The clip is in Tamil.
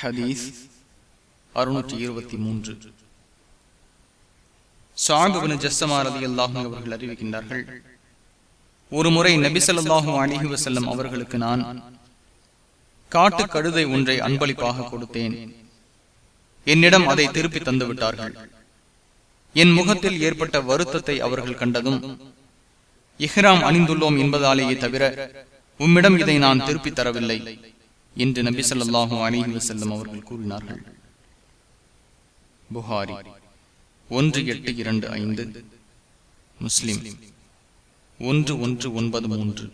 ஹதீஸ் அறுநூற்றி இருபத்தி மூன்று. சாபிபின் ஜஸ்ஸமார் அல்லாஹும் அவர்கள் அறிவிக்கின்றார்கள் ஒரு முறை நபிசல்லாஹு அலிஹி வசல்லம் அவர்களுக்கு நான் காட்டு கழுதை ஒன்றை அன்பளிப்பாக கொடுத்தேன். என்னிடம் அதை திருப்பி தந்துவிட்டார்கள். என் முகத்தில் ஏற்பட்ட வருத்தத்தை அவர்கள் கண்டதும் இஹ்ராம் அணிந்துள்ளோம் என்பதாலேயே தவிர உம்மிடம் இதை நான் திருப்பி தரவில்லை. என்று நபி சொல்லாஹும் அலிஹி வசல்லம் அவர்கள் கூறினார்கள். புகாரி ஒன்று எட்டு இரண்டு ஐந்து. முஸ்லிம் ஒன்று ஒன்று ஒன்பது மூன்று.